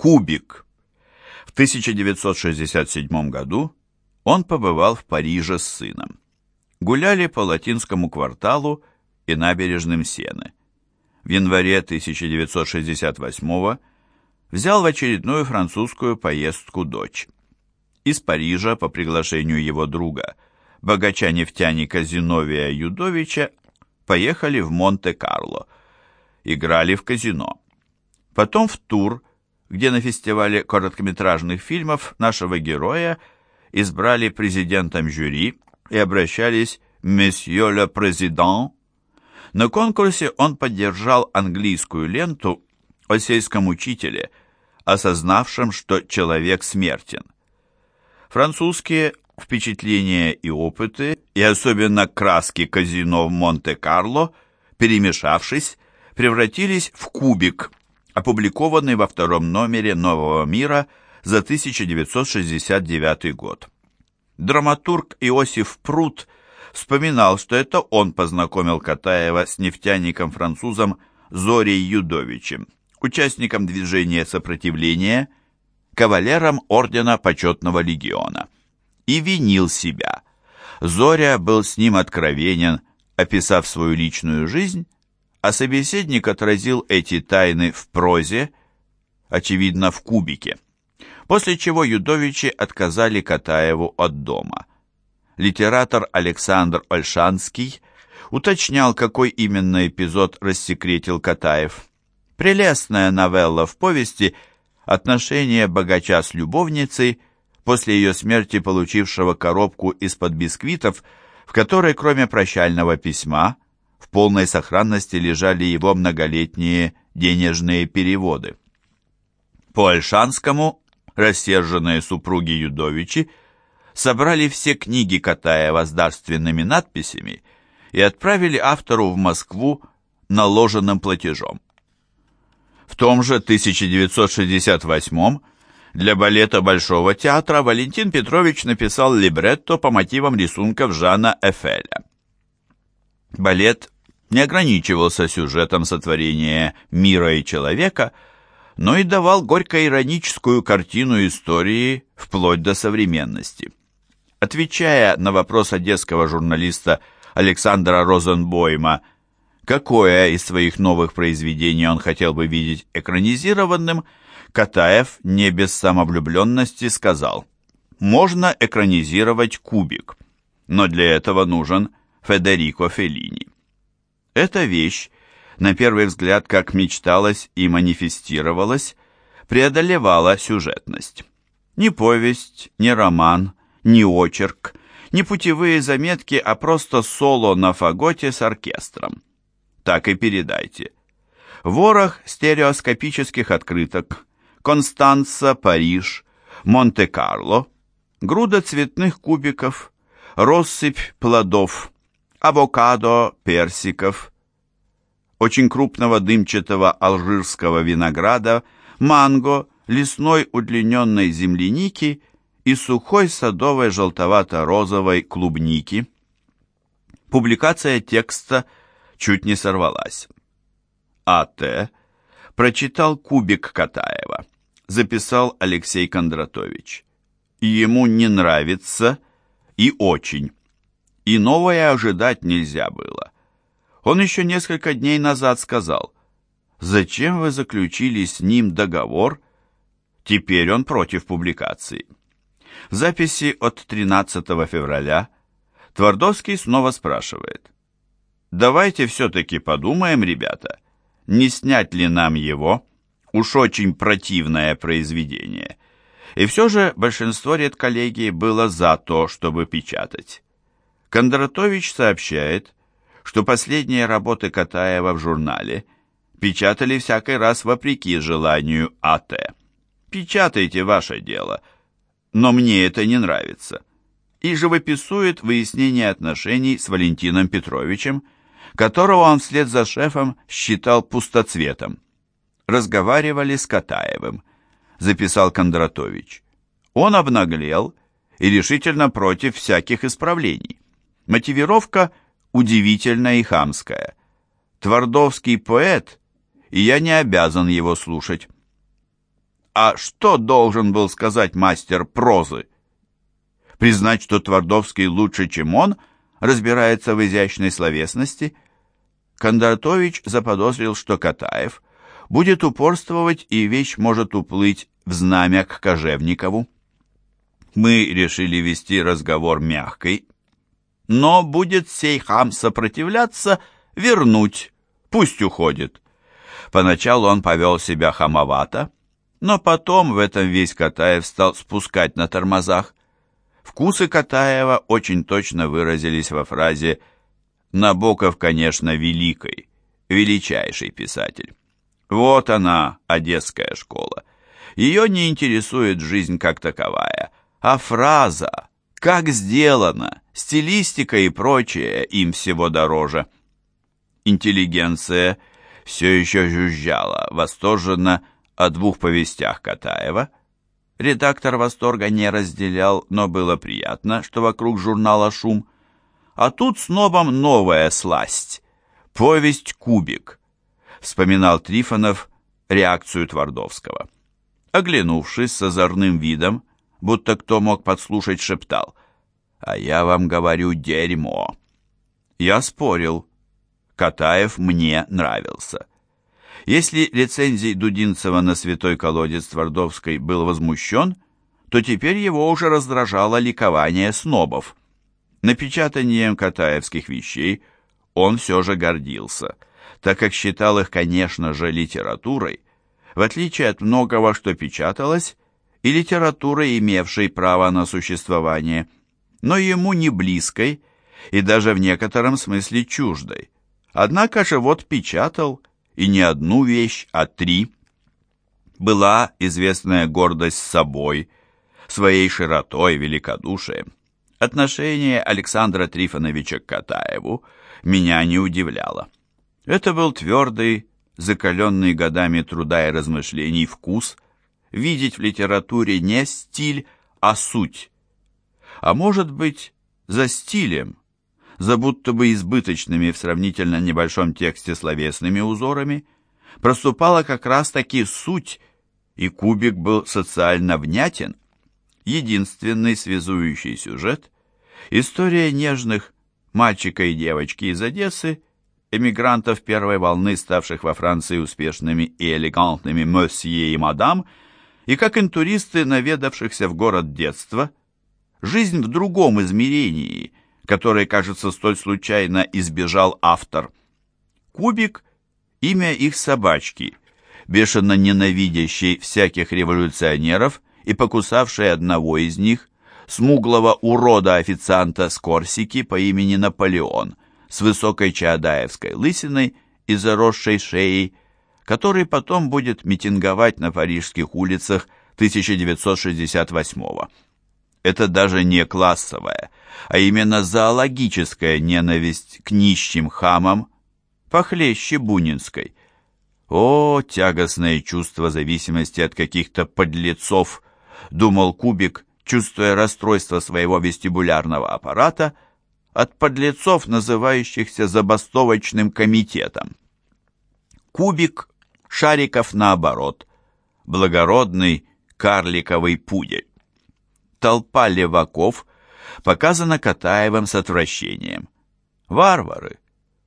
Кубик. В 1967 году он побывал в Париже с сыном. Гуляли по латинскому кварталу и набережным Сены. В январе 1968 взял в очередную французскую поездку дочь. Из Парижа по приглашению его друга, богача-нефтяника Зиновия Юдовича, поехали в Монте-Карло. Играли в казино. Потом в тур, где на фестивале короткометражных фильмов нашего героя избрали президентом жюри и обращались «Месье ле Президент». На конкурсе он поддержал английскую ленту о сельском учителе, осознавшем, что человек смертен. Французские впечатления и опыты, и особенно краски казино в Монте-Карло, перемешавшись, превратились в кубик, опубликованный во втором номере «Нового мира» за 1969 год. Драматург Иосиф Прут вспоминал, что это он познакомил Катаева с нефтяником-французом Зорей Юдовичем, участником движения сопротивления, кавалером Ордена Почетного Легиона, и винил себя. Зоря был с ним откровенен, описав свою личную жизнь, а собеседник отразил эти тайны в прозе, очевидно, в кубике. После чего Юдовичи отказали Катаеву от дома. Литератор Александр Ольшанский уточнял, какой именно эпизод рассекретил Катаев. Прелестная новелла в повести «Отношения богача с любовницей» после ее смерти получившего коробку из-под бисквитов, в которой, кроме прощального письма, полной сохранности лежали его многолетние денежные переводы. По Альшанскому рассерженные супруги Юдовичи собрали все книги Катаева с дарственными надписями и отправили автору в Москву наложенным платежом. В том же 1968 для балета Большого театра Валентин Петрович написал либретто по мотивам рисунков Жана Эфеля. Балет не ограничивался сюжетом сотворения мира и человека, но и давал горько-ироническую картину истории вплоть до современности. Отвечая на вопрос одесского журналиста Александра Розенбойма, какое из своих новых произведений он хотел бы видеть экранизированным, Катаев не без самовлюбленности сказал, «Можно экранизировать кубик, но для этого нужен Федерико Феллини. Эта вещь, на первый взгляд, как мечталась и манифестировалась, преодолевала сюжетность. Ни повесть, ни роман, ни очерк, ни путевые заметки, а просто соло на фаготе с оркестром. Так и передайте. Ворох стереоскопических открыток, Констанца, Париж, Монте-Карло, груда цветных кубиков, россыпь плодов, авокадо, персиков, очень крупного дымчатого алжирского винограда, манго, лесной удлиненной земляники и сухой садовой желтовато-розовой клубники. Публикация текста чуть не сорвалась. А.Т. прочитал кубик Катаева, записал Алексей Кондратович. Ему не нравится и очень и новое ожидать нельзя было. Он еще несколько дней назад сказал, «Зачем вы заключили с ним договор?» Теперь он против публикации. В записи от 13 февраля Твардовский снова спрашивает, «Давайте все-таки подумаем, ребята, не снять ли нам его? Уж очень противное произведение». И все же большинство редколлегий было за то, чтобы печатать. Кондратович сообщает, что последние работы Катаева в журнале печатали всякий раз вопреки желанию АТ. Печатайте ваше дело, но мне это не нравится. И живописует выяснение отношений с Валентином Петровичем, которого он вслед за шефом считал пустоцветом. Разговаривали с Катаевым, записал Кондратович. Он обнаглел и решительно против всяких исправлений. Мотивировка удивительная и хамская. Твардовский поэт, и я не обязан его слушать. А что должен был сказать мастер прозы? Признать, что Твардовский лучше, чем он, разбирается в изящной словесности? Кондратович заподозрил, что Катаев будет упорствовать, и вещь может уплыть в знамя к Кожевникову. Мы решили вести разговор мягкой, но будет сей хам сопротивляться, вернуть, пусть уходит. Поначалу он повел себя хамовато, но потом в этом весь Катаев стал спускать на тормозах. Вкусы Катаева очень точно выразились во фразе «Набоков, конечно, великий, величайший писатель». Вот она, одесская школа. Ее не интересует жизнь как таковая, а фраза, как сделано, стилистика и прочее им всего дороже. Интеллигенция все еще жужжала восторженно о двух повестях Катаева. Редактор восторга не разделял, но было приятно, что вокруг журнала шум. А тут с новом новая сласть. Повесть «Кубик». Вспоминал Трифонов реакцию Твардовского. Оглянувшись с озорным видом, будто кто мог подслушать, шептал. «А я вам говорю, дерьмо!» Я спорил. Катаев мне нравился. Если рецензий Дудинцева на «Святой колодец» Твардовской был возмущен, то теперь его уже раздражало ликование снобов. Напечатанием катаевских вещей он все же гордился, так как считал их, конечно же, литературой, в отличие от многого, что печаталось, и литературой, имевшей право на существование, но ему не близкой и даже в некотором смысле чуждой. Однако же вот печатал – и не одну вещь, а три. Была известная гордость собой, своей широтой, великодушием. Отношение Александра Трифоновича к Катаеву меня не удивляло. Это был твердый, закаленный годами труда и размышлений вкус, видеть в литературе не стиль, а суть. А может быть, за стилем за будто бы избыточными в сравнительно небольшом тексте словесными узорами, проступала как раз-таки суть, и кубик был социально внятен. Единственный связующий сюжет – история нежных мальчика и девочки из Одессы, эмигрантов первой волны, ставших во Франции успешными и элегантными мосье и мадам, и как интуристы, наведавшихся в город детства, жизнь в другом измерении – которой, кажется, столь случайно избежал автор. Кубик – имя их собачки, бешено ненавидящей всяких революционеров и покусавшей одного из них, смуглого урода-официанта с Корсики по имени Наполеон, с высокой чаадаевской лысиной и заросшей шеей, который потом будет митинговать на парижских улицах 1968 года. Это даже не классовая, а именно зоологическая ненависть к нищим хамам, похлеще бунинской. О, тягостное чувство зависимости от каких-то подлецов, думал Кубик, чувствуя расстройство своего вестибулярного аппарата от подлецов, называющихся забастовочным комитетом. Кубик, Шариков наоборот, благородный карликовый пудель толпа леваков показана Катаевым с отвращением. Варвары,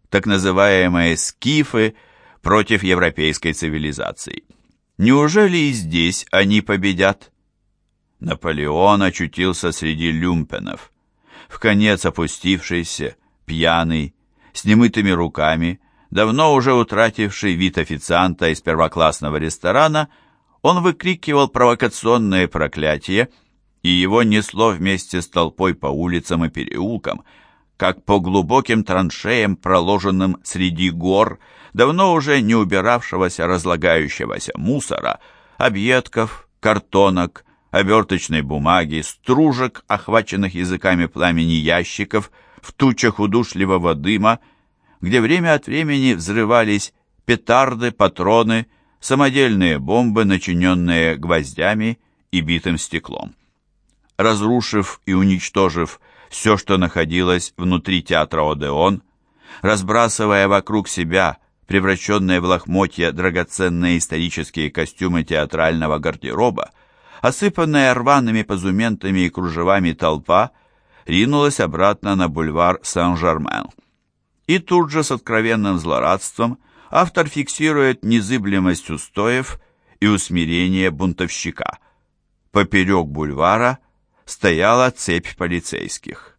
так называемые скифы против европейской цивилизации. Неужели и здесь они победят? Наполеон очутился среди люмпенов, в конец опустившийся, пьяный, с немытыми руками, давно уже утративший вид официанта из первоклассного ресторана, он выкрикивал провокационные проклятия, и его несло вместе с толпой по улицам и переулкам, как по глубоким траншеям, проложенным среди гор, давно уже не убиравшегося разлагающегося мусора, объедков, картонок, оберточной бумаги, стружек, охваченных языками пламени ящиков, в тучах удушливого дыма, где время от времени взрывались петарды, патроны, самодельные бомбы, начиненные гвоздями и битым стеклом разрушив и уничтожив все, что находилось внутри театра Одеон, разбрасывая вокруг себя превращенные в лохмотья драгоценные исторические костюмы театрального гардероба, осыпанная рваными позументами и кружевами толпа, ринулась обратно на бульвар Сен-Жермен. И тут же с откровенным злорадством автор фиксирует незыблемость устоев и усмирение бунтовщика. Поперек бульвара стояла цепь полицейских.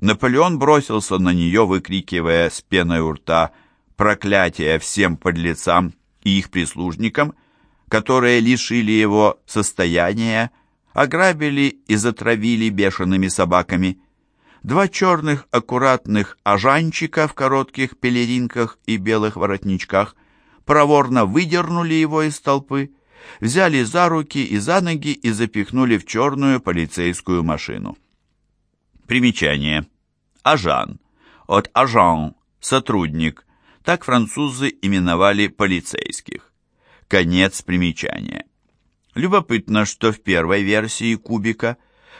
Наполеон бросился на нее, выкрикивая с пеной у рта проклятие всем подлецам и их прислужникам, которые лишили его состояния, ограбили и затравили бешеными собаками. Два черных аккуратных ажанчика в коротких пелеринках и белых воротничках проворно выдернули его из толпы, взяли за руки и за ноги и запихнули в черную полицейскую машину. Примечание. Ажан. От ажан – сотрудник. Так французы именовали полицейских. Конец примечания. Любопытно, что в первой версии кубика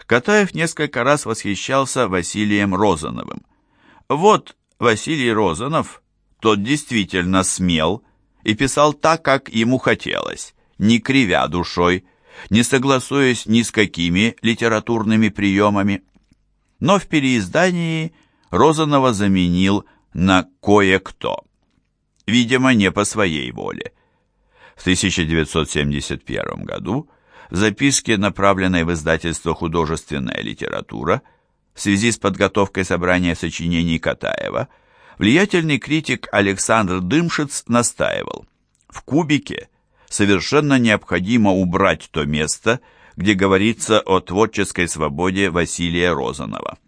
Катаев несколько раз восхищался Василием Розановым. Вот Василий Розанов, тот действительно смел и писал так, как ему хотелось, не кривя душой, не согласуясь ни с какими литературными приемами. Но в переиздании Розанова заменил на «кое-кто». Видимо, не по своей воле. В 1971 году в записке, направленной в издательство «Художественная литература», в связи с подготовкой собрания сочинений Катаева, влиятельный критик Александр Дымшиц настаивал, в «Кубике» совершенно необходимо убрать то место, где говорится о творческой свободе Василия Розанова.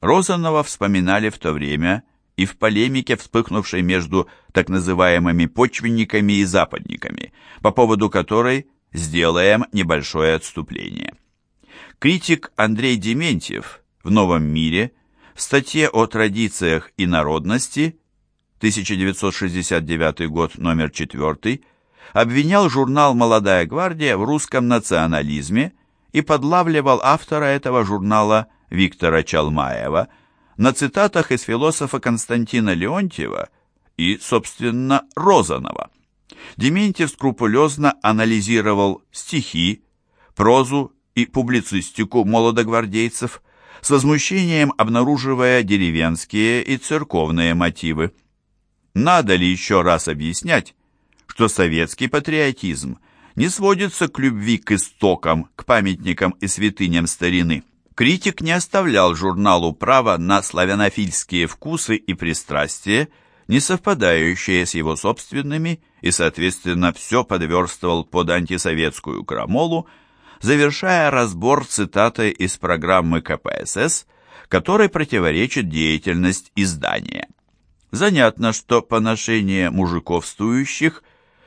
Розанова вспоминали в то время и в полемике, вспыхнувшей между так называемыми почвенниками и западниками, по поводу которой сделаем небольшое отступление. Критик Андрей Дементьев в «Новом мире» в статье о традициях и народности 1969 год, номер 4, обвинял журнал «Молодая гвардия» в русском национализме и подлавливал автора этого журнала Виктора Чалмаева – на цитатах из философа Константина Леонтьева и, собственно, Розанова. Дементьев скрупулезно анализировал стихи, прозу и публицистику молодогвардейцев, с возмущением обнаруживая деревенские и церковные мотивы. Надо ли еще раз объяснять, что советский патриотизм не сводится к любви к истокам, к памятникам и святыням старины? критик не оставлял журналу права на славянофильские вкусы и пристрастия, не совпадающие с его собственными, и, соответственно, все подверстывал под антисоветскую крамолу, завершая разбор цитатой из программы КПСС, которой противоречит деятельность издания. Занятно, что поношение мужиковствующих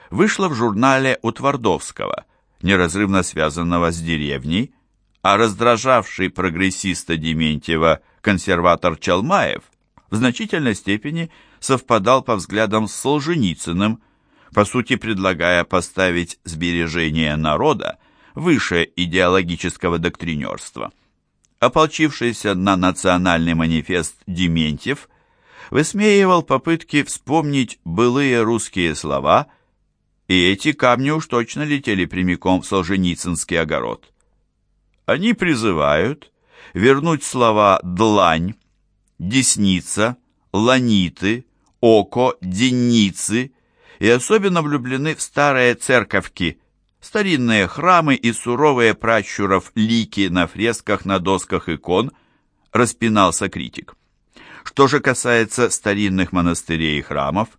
вышло в журнале у Твардовского, неразрывно связанного с деревней, а раздражавший прогрессиста Дементьева консерватор Чалмаев в значительной степени совпадал по взглядам с Солженицыным, по сути предлагая поставить сбережение народа выше идеологического доктринерства. Ополчившийся на национальный манифест Дементьев высмеивал попытки вспомнить былые русские слова, и эти камни уж точно летели прямиком в Солженицынский огород. Они призывают вернуть слова «длань», «десница», «ланиты», «око», «денницы» и особенно влюблены в старые церковки, старинные храмы и суровые пращуров лики на фресках на досках икон, распинался критик. Что же касается старинных монастырей и храмов,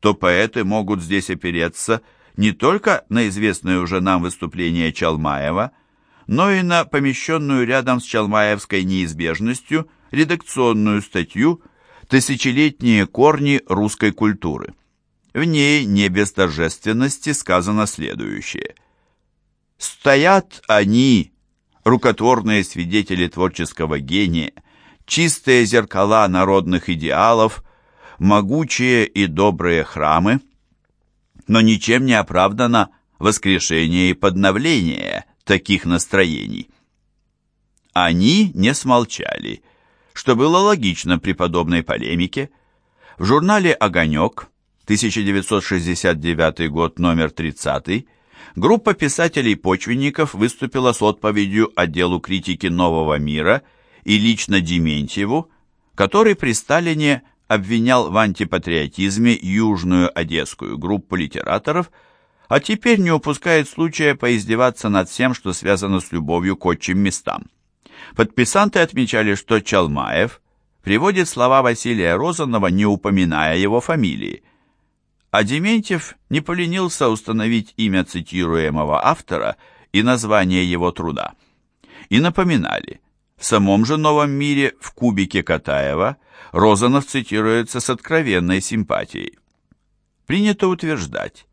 то поэты могут здесь опереться не только на известное уже нам выступление Чалмаева – но и на помещенную рядом с Чалмаевской неизбежностью редакционную статью «Тысячелетние корни русской культуры». В ней не без торжественности сказано следующее. «Стоят они, рукотворные свидетели творческого гения, чистые зеркала народных идеалов, могучие и добрые храмы, но ничем не оправдано воскрешение и подновление таких настроений. Они не смолчали, что было логично при подобной полемике. В журнале «Огонек» 1969 год, номер 30, группа писателей-почвенников выступила с отповедью отделу критики «Нового мира» и лично Дементьеву, который при Сталине обвинял в антипатриотизме Южную Одесскую группу литераторов, а теперь не упускает случая поиздеваться над всем, что связано с любовью к отчим местам. Подписанты отмечали, что Чалмаев приводит слова Василия Розанова, не упоминая его фамилии. А Дементьев не поленился установить имя цитируемого автора и название его труда. И напоминали, в самом же «Новом мире» в кубике Катаева Розанов цитируется с откровенной симпатией. Принято утверждать,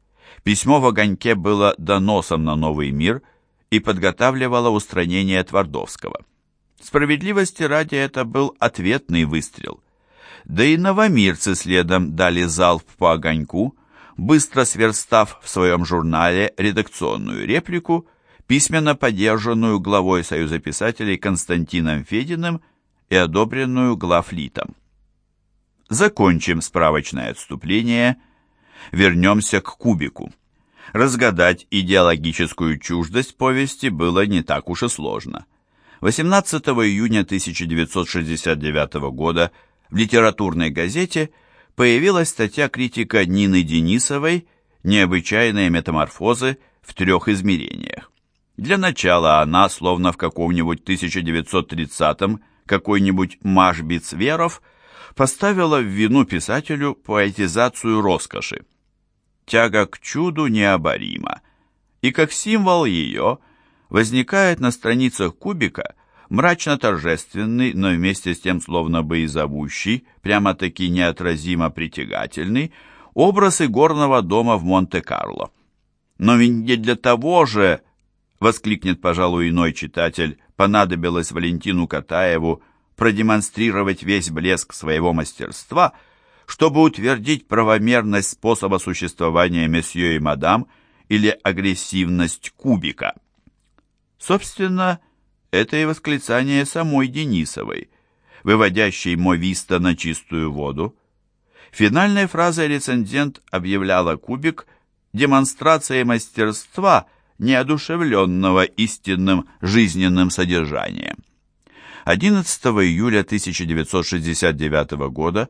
письмо в огоньке было доносом на новый мир и подготавливало устранение Твардовского. Справедливости ради это был ответный выстрел. Да и новомирцы следом дали залп по огоньку, быстро сверстав в своем журнале редакционную реплику, письменно поддержанную главой Союза писателей Константином Фединым и одобренную главлитом. Закончим справочное отступление, вернемся к кубику. Разгадать идеологическую чуждость повести было не так уж и сложно. 18 июня 1969 года в литературной газете появилась статья критика Нины Денисовой «Необычайные метаморфозы в трех измерениях». Для начала она, словно в каком-нибудь 1930-м, какой-нибудь Машбиц Веров, поставила в вину писателю поэтизацию роскоши. Тяга к чуду необорима, и как символ ее возникает на страницах кубика мрачно-торжественный, но вместе с тем словно бы и зовущий, прямо-таки неотразимо притягательный, образ игорного дома в Монте-Карло. Но ведь не для того же, воскликнет, пожалуй, иной читатель, понадобилось Валентину Катаеву продемонстрировать весь блеск своего мастерства, чтобы утвердить правомерность способа существования месье и мадам или агрессивность кубика. Собственно, это и восклицание самой Денисовой, выводящей Мовиста на чистую воду. Финальной фразой рецензент объявляла кубик демонстрацией мастерства, неодушевленного истинным жизненным содержанием. 11 июля 1969 года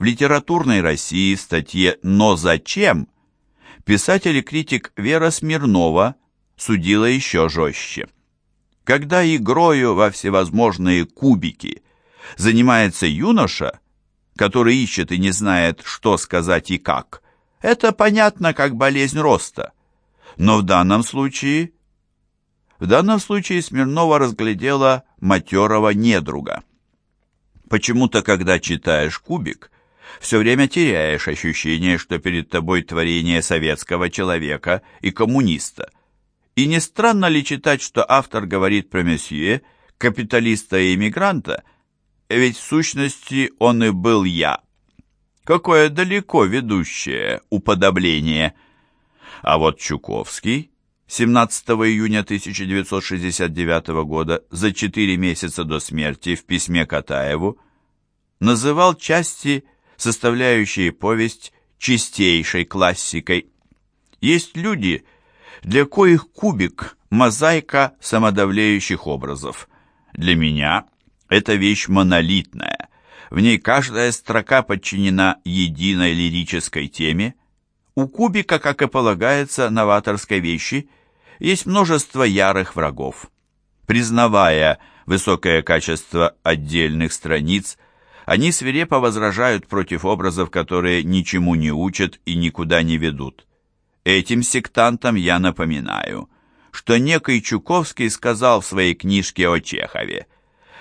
в литературной России в статье «Но зачем?» писатель и критик Вера Смирнова судила еще жестче. Когда игрою во всевозможные кубики занимается юноша, который ищет и не знает, что сказать и как, это понятно как болезнь роста. Но в данном случае... В данном случае Смирнова разглядела матерого недруга. Почему-то, когда читаешь «Кубик», все время теряешь ощущение, что перед тобой творение советского человека и коммуниста. И не странно ли читать, что автор говорит про месье, капиталиста и эмигранта, ведь в сущности он и был я. Какое далеко ведущее уподобление. А вот Чуковский 17 июня 1969 года, за четыре месяца до смерти, в письме Катаеву, называл части, составляющие повесть, чистейшей классикой. Есть люди, для коих кубик – мозаика самодавлеющих образов. Для меня это вещь монолитная. В ней каждая строка подчинена единой лирической теме. У кубика, как и полагается новаторской вещи, есть множество ярых врагов. Признавая высокое качество отдельных страниц, они свирепо возражают против образов, которые ничему не учат и никуда не ведут. Этим сектантам я напоминаю, что некий Чуковский сказал в своей книжке о Чехове,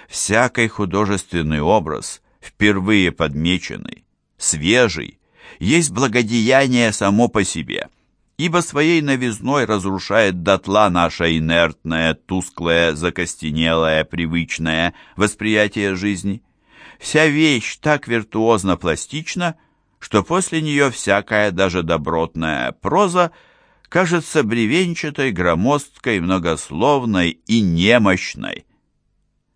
«Всякий художественный образ, впервые подмеченный, свежий, есть благодеяние само по себе» ибо своей новизной разрушает дотла наше инертное, тусклое, закостенелое, привычное восприятие жизни. Вся вещь так виртуозно пластична, что после нее всякая, даже добротная проза кажется бревенчатой, громоздкой, многословной и немощной.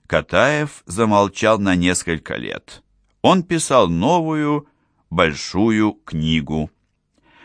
Катаев замолчал на несколько лет. Он писал новую, большую книгу.